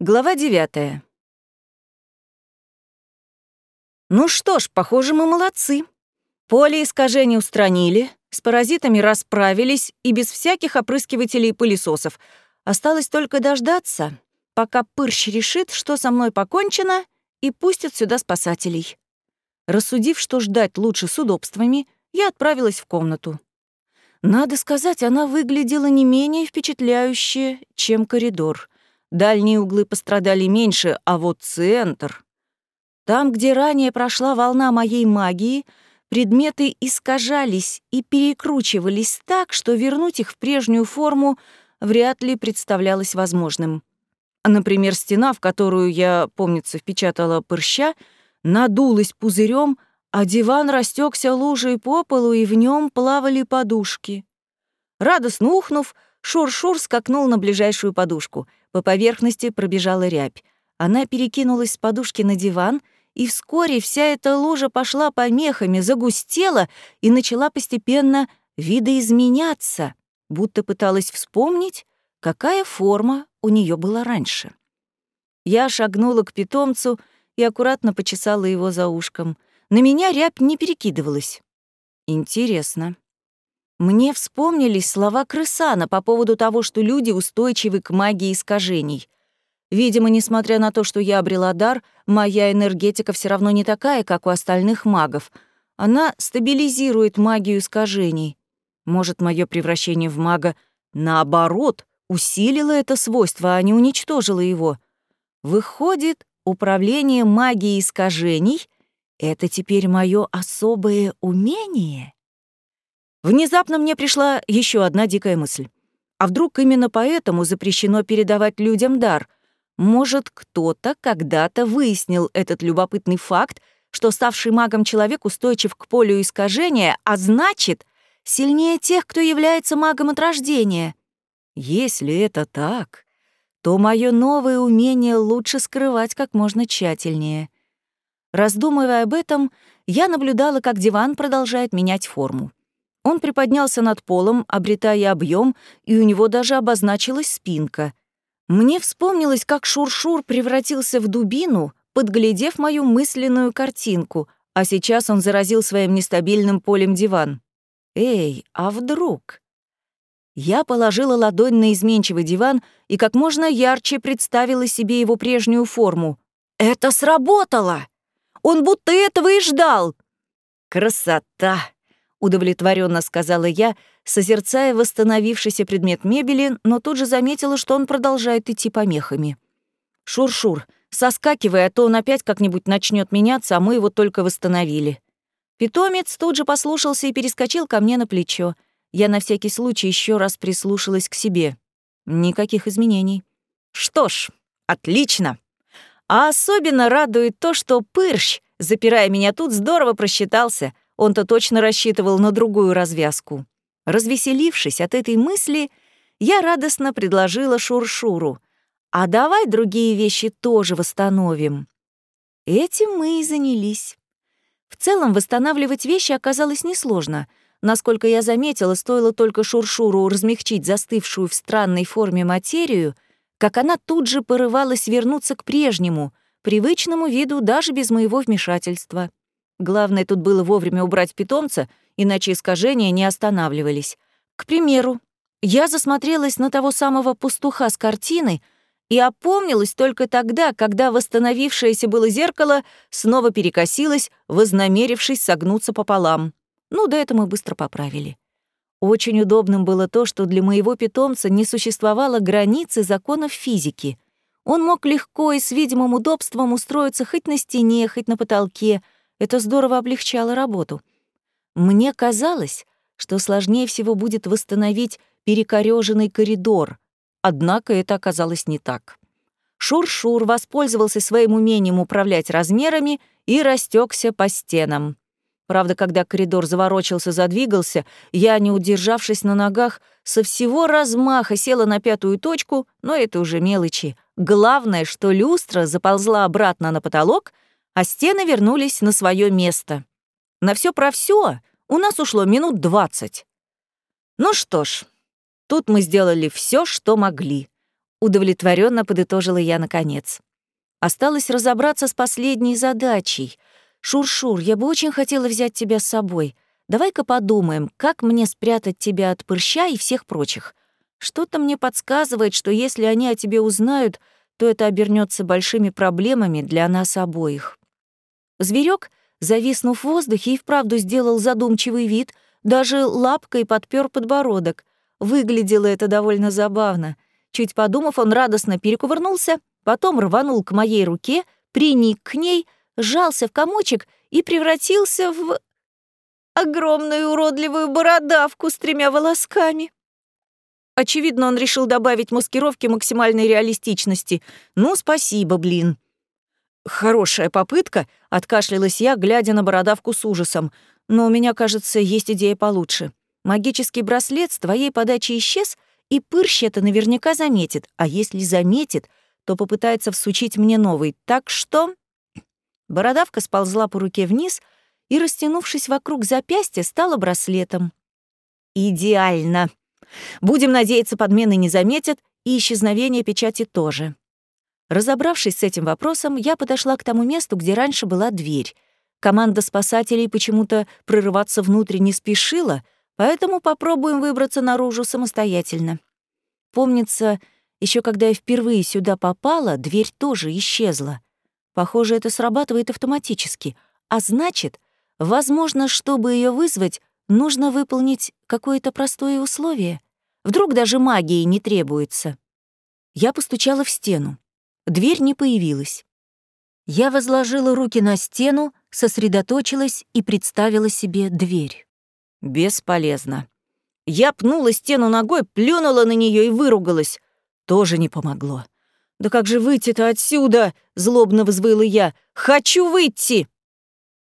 Глава девятая. Ну что ж, похоже, мы молодцы. Поле искажений устранили, с паразитами расправились и без всяких опрыскивателей и пылесосов. Осталось только дождаться, пока Пырщ решит, что со мной покончено, и пустит сюда спасателей. Рассудив, что ждать лучше с удобствами, я отправилась в комнату. Надо сказать, она выглядела не менее впечатляюще, чем коридор — Дальние углы пострадали меньше, а вот центр... Там, где ранее прошла волна моей магии, предметы искажались и перекручивались так, что вернуть их в прежнюю форму вряд ли представлялось возможным. Например, стена, в которую я, помнится, впечатала прыща, надулась пузырем, а диван растекся лужей по полу, и в нем плавали подушки. Радостно ухнув, Шур-Шур скакнул на ближайшую подушку — по поверхности пробежала рябь. Она перекинулась с подушки на диван, и вскоре вся эта лужа пошла помехами, загустела и начала постепенно видоизменяться, будто пыталась вспомнить, какая форма у нее была раньше. Я шагнула к питомцу и аккуратно почесала его за ушком. На меня рябь не перекидывалась. Интересно. Мне вспомнились слова Крысана по поводу того, что люди устойчивы к магии искажений. Видимо, несмотря на то, что я обрела дар, моя энергетика все равно не такая, как у остальных магов. Она стабилизирует магию искажений. Может, мое превращение в мага, наоборот, усилило это свойство, а не уничтожило его. Выходит, управление магией искажений — это теперь мое особое умение? Внезапно мне пришла еще одна дикая мысль. А вдруг именно поэтому запрещено передавать людям дар? Может, кто-то когда-то выяснил этот любопытный факт, что ставший магом человек устойчив к полю искажения, а значит, сильнее тех, кто является магом от рождения. Если это так, то мое новое умение лучше скрывать как можно тщательнее. Раздумывая об этом, я наблюдала, как диван продолжает менять форму. Он приподнялся над полом, обретая объем, и у него даже обозначилась спинка. Мне вспомнилось, как Шуршур -шур превратился в дубину, подглядев мою мысленную картинку, а сейчас он заразил своим нестабильным полем диван. «Эй, а вдруг?» Я положила ладонь на изменчивый диван и как можно ярче представила себе его прежнюю форму. «Это сработало! Он будто этого и ждал!» «Красота!» Удовлетворенно сказала я, созерцая восстановившийся предмет мебели, но тут же заметила, что он продолжает идти помехами. «Шур-шур, соскакивай, а то он опять как-нибудь начнет меняться, а мы его только восстановили». Питомец тут же послушался и перескочил ко мне на плечо. Я на всякий случай еще раз прислушалась к себе. Никаких изменений. Что ж, отлично. А особенно радует то, что Пырщ, запирая меня тут, здорово просчитался — он-то точно рассчитывал на другую развязку. Развеселившись от этой мысли, я радостно предложила Шуршуру. «А давай другие вещи тоже восстановим». Этим мы и занялись. В целом, восстанавливать вещи оказалось несложно. Насколько я заметила, стоило только Шуршуру размягчить застывшую в странной форме материю, как она тут же порывалась вернуться к прежнему, привычному виду даже без моего вмешательства. Главное тут было вовремя убрать питомца, иначе искажения не останавливались. К примеру, я засмотрелась на того самого пастуха с картины и опомнилась только тогда, когда восстановившееся было зеркало снова перекосилось, вознамерившись согнуться пополам. Ну, да это мы быстро поправили. Очень удобным было то, что для моего питомца не существовало границы законов физики. Он мог легко и с видимым удобством устроиться хоть на стене, хоть на потолке — это здорово облегчало работу. Мне казалось, что сложнее всего будет восстановить перекорёженный коридор, однако это оказалось не так. Шур-Шур воспользовался своим умением управлять размерами и растекся по стенам. Правда, когда коридор заворочился, задвигался, я, не удержавшись на ногах, со всего размаха села на пятую точку, но это уже мелочи. Главное, что люстра заползла обратно на потолок — а стены вернулись на свое место. На все про все у нас ушло минут двадцать. Ну что ж, тут мы сделали все, что могли. Удовлетворенно подытожила я наконец. Осталось разобраться с последней задачей. Шур-шур, я бы очень хотела взять тебя с собой. Давай-ка подумаем, как мне спрятать тебя от прыща и всех прочих. Что-то мне подсказывает, что если они о тебе узнают, то это обернется большими проблемами для нас обоих. Зверек, зависнув в воздухе, и вправду сделал задумчивый вид, даже лапкой подпер подбородок. Выглядело это довольно забавно. Чуть подумав, он радостно перекувырнулся, потом рванул к моей руке, приник к ней, сжался в комочек и превратился в огромную уродливую бородавку с тремя волосками. Очевидно, он решил добавить маскировки максимальной реалистичности. Ну, спасибо, блин. Хорошая попытка, откашлялась я, глядя на бородавку с ужасом. Но у меня, кажется, есть идея получше. Магический браслет с твоей подачи исчез, и Пырщ это наверняка заметит. А если заметит, то попытается всучить мне новый. Так что... Бородавка сползла по руке вниз и, растянувшись вокруг запястья, стала браслетом. «Идеально!» Будем надеяться, подмены не заметят, и исчезновение печати тоже. Разобравшись с этим вопросом, я подошла к тому месту, где раньше была дверь. Команда спасателей почему-то прорываться внутрь не спешила, поэтому попробуем выбраться наружу самостоятельно. Помнится, еще когда я впервые сюда попала, дверь тоже исчезла. Похоже, это срабатывает автоматически. А значит, возможно, чтобы ее вызвать, Нужно выполнить какое-то простое условие. Вдруг даже магии не требуется. Я постучала в стену. Дверь не появилась. Я возложила руки на стену, сосредоточилась и представила себе дверь. Бесполезно. Я пнула стену ногой, плюнула на нее и выругалась. Тоже не помогло. «Да как же выйти-то отсюда?» — злобно взвыла я. «Хочу выйти!»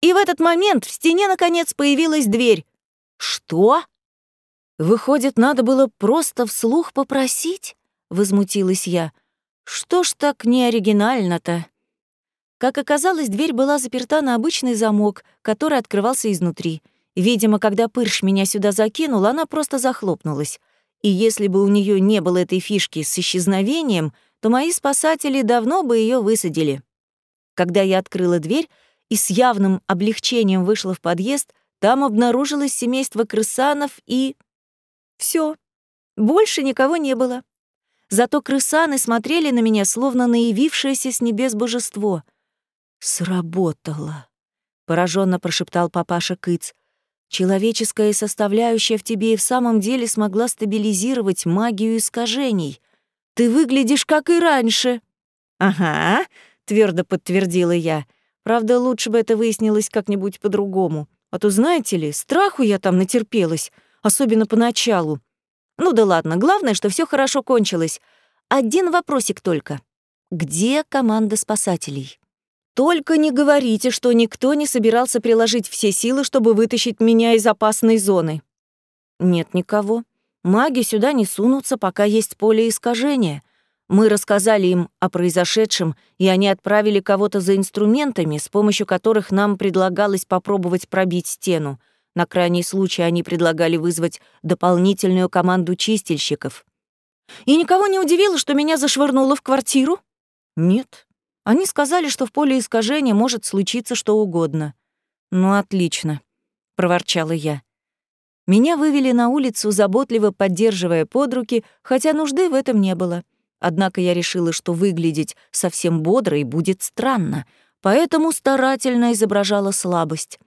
И в этот момент в стене, наконец, появилась дверь. «Что?» «Выходит, надо было просто вслух попросить?» — возмутилась я. «Что ж так неоригинально-то?» Как оказалось, дверь была заперта на обычный замок, который открывался изнутри. Видимо, когда Пырш меня сюда закинул, она просто захлопнулась. И если бы у нее не было этой фишки с исчезновением, то мои спасатели давно бы ее высадили. Когда я открыла дверь и с явным облегчением вышла в подъезд, там обнаружилось семейство крысанов и... все. Больше никого не было. Зато крысаны смотрели на меня, словно наявившееся с небес божество. «Сработало», — пораженно прошептал папаша Кыц. «Человеческая составляющая в тебе и в самом деле смогла стабилизировать магию искажений. Ты выглядишь, как и раньше». «Ага», — твердо подтвердила я. «Правда, лучше бы это выяснилось как-нибудь по-другому. А то, знаете ли, страху я там натерпелась, особенно поначалу. Ну да ладно, главное, что все хорошо кончилось. Один вопросик только. Где команда спасателей? Только не говорите, что никто не собирался приложить все силы, чтобы вытащить меня из опасной зоны. Нет никого. Маги сюда не сунутся, пока есть поле искажения. Мы рассказали им о произошедшем, и они отправили кого-то за инструментами, с помощью которых нам предлагалось попробовать пробить стену. На крайний случай они предлагали вызвать дополнительную команду чистильщиков. И никого не удивило, что меня зашвырнуло в квартиру? Нет. Они сказали, что в поле искажения может случиться что угодно. «Ну, отлично», — проворчала я. Меня вывели на улицу, заботливо поддерживая под руки, хотя нужды в этом не было. Однако я решила, что выглядеть совсем бодрой будет странно, поэтому старательно изображала слабость.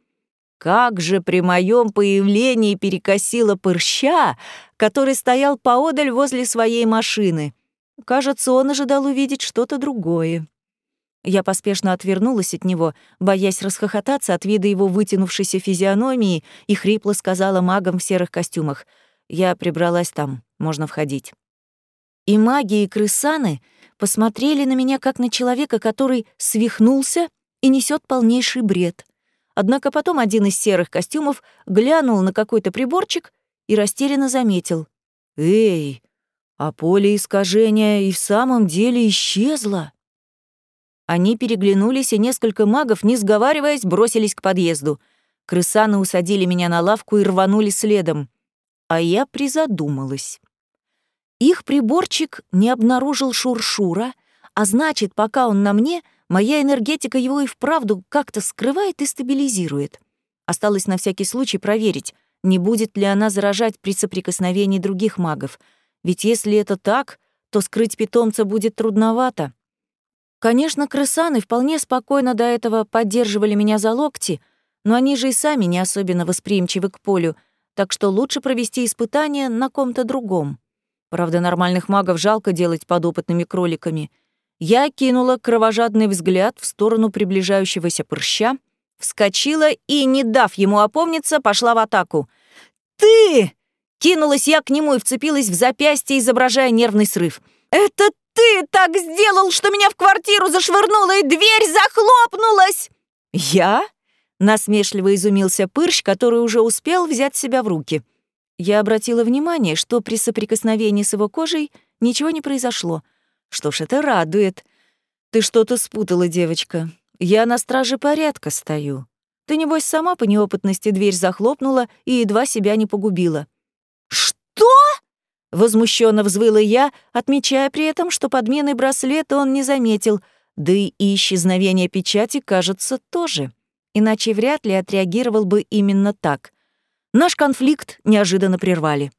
Как же при моем появлении перекосила пырща, который стоял поодаль возле своей машины. Кажется, он ожидал увидеть что-то другое. Я поспешно отвернулась от него, боясь расхохотаться от вида его вытянувшейся физиономии, и хрипло сказала магам в серых костюмах. «Я прибралась там, можно входить». И маги, и крысаны посмотрели на меня как на человека, который свихнулся и несет полнейший бред. Однако потом один из серых костюмов глянул на какой-то приборчик и растерянно заметил. «Эй, а поле искажения и в самом деле исчезло!» Они переглянулись, и несколько магов, не сговариваясь, бросились к подъезду. Крысаны усадили меня на лавку и рванули следом. А я призадумалась. Их приборчик не обнаружил шуршура, а значит, пока он на мне, моя энергетика его и вправду как-то скрывает и стабилизирует. Осталось на всякий случай проверить, не будет ли она заражать при соприкосновении других магов. Ведь если это так, то скрыть питомца будет трудновато. Конечно, крысаны вполне спокойно до этого поддерживали меня за локти, но они же и сами не особенно восприимчивы к полю, так что лучше провести испытание на ком-то другом. Правда, нормальных магов жалко делать подопытными кроликами. Я кинула кровожадный взгляд в сторону приближающегося прыща, вскочила и, не дав ему опомниться, пошла в атаку. «Ты!» — кинулась я к нему и вцепилась в запястье, изображая нервный срыв. «Это ты так сделал, что меня в квартиру зашвырнуло и дверь захлопнулась!» «Я?» — насмешливо изумился Пырщ, который уже успел взять себя в руки. Я обратила внимание, что при соприкосновении с его кожей ничего не произошло. Что ж, это радует. Ты что-то спутала, девочка. Я на страже порядка стою. Ты, небось, сама по неопытности дверь захлопнула и едва себя не погубила. «Что?» — возмущенно взвыла я, отмечая при этом, что подмены браслета он не заметил, да и исчезновение печати, кажется, тоже. Иначе вряд ли отреагировал бы именно так. Наш конфликт неожиданно прервали.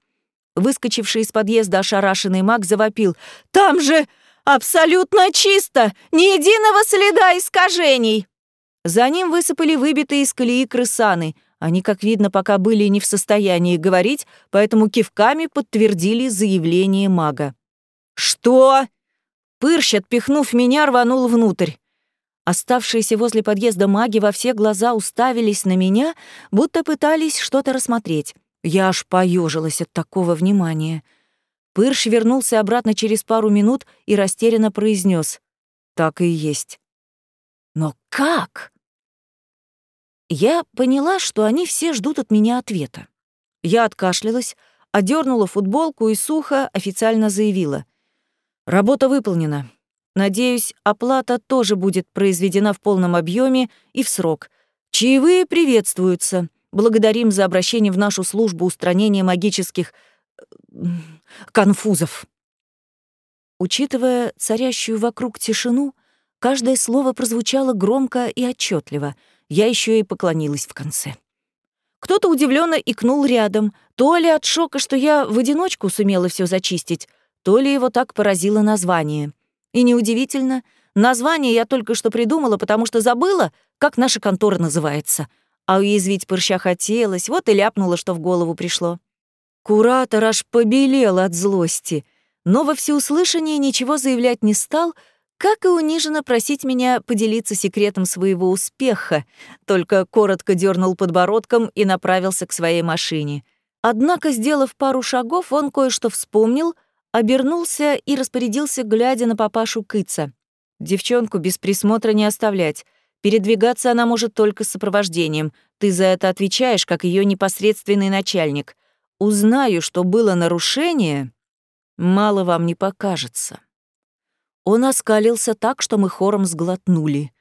Выскочивший из подъезда ошарашенный маг завопил. «Там же абсолютно чисто! Ни единого следа искажений!» За ним высыпали выбитые из колеи крысаны. Они, как видно, пока были не в состоянии говорить, поэтому кивками подтвердили заявление мага. «Что?» Пырщ, отпихнув меня, рванул внутрь. Оставшиеся возле подъезда маги во все глаза уставились на меня, будто пытались что-то рассмотреть. Я аж поежилась от такого внимания. Пырш вернулся обратно через пару минут и растерянно произнес: «Так и есть». «Но как?» Я поняла, что они все ждут от меня ответа. Я откашлялась, одернула футболку и сухо официально заявила. «Работа выполнена. Надеюсь, оплата тоже будет произведена в полном объеме и в срок. Чаевые приветствуются. Благодарим за обращение в нашу службу устранения магических... конфузов. Учитывая царящую вокруг тишину, каждое слово прозвучало громко и отчетливо. Я еще и поклонилась в конце. Кто-то удивленно икнул рядом, то ли от шока, что я в одиночку сумела все зачистить, то ли его так поразило название — и неудивительно, название я только что придумала, потому что забыла, как наша контора называется. А уязвить Пырща хотелось, вот и ляпнула, что в голову пришло. Куратор аж побелел от злости, но во всеуслышание ничего заявлять не стал, как и униженно просить меня поделиться секретом своего успеха, только коротко дернул подбородком и направился к своей машине. Однако, сделав пару шагов, он кое-что вспомнил — обернулся и распорядился, глядя на папашу Кыца. «Девчонку без присмотра не оставлять. Передвигаться она может только с сопровождением. Ты за это отвечаешь, как ее непосредственный начальник. Узнаю, что было нарушение, мало вам не покажется». Он оскалился так, что мы хором сглотнули.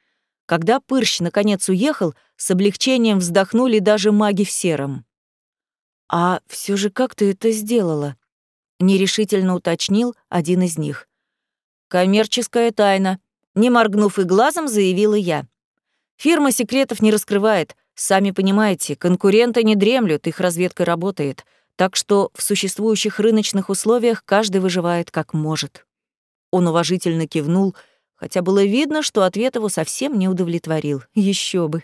Когда Пырщ наконец уехал, с облегчением вздохнули даже маги в сером. «А все же как ты это сделала?» нерешительно уточнил один из них. «Коммерческая тайна», — не моргнув и глазом, заявила я. «Фирма секретов не раскрывает. Сами понимаете, конкуренты не дремлют, их разведка работает. Так что в существующих рыночных условиях каждый выживает как может». Он уважительно кивнул, хотя было видно, что ответ его совсем не удовлетворил. Еще бы.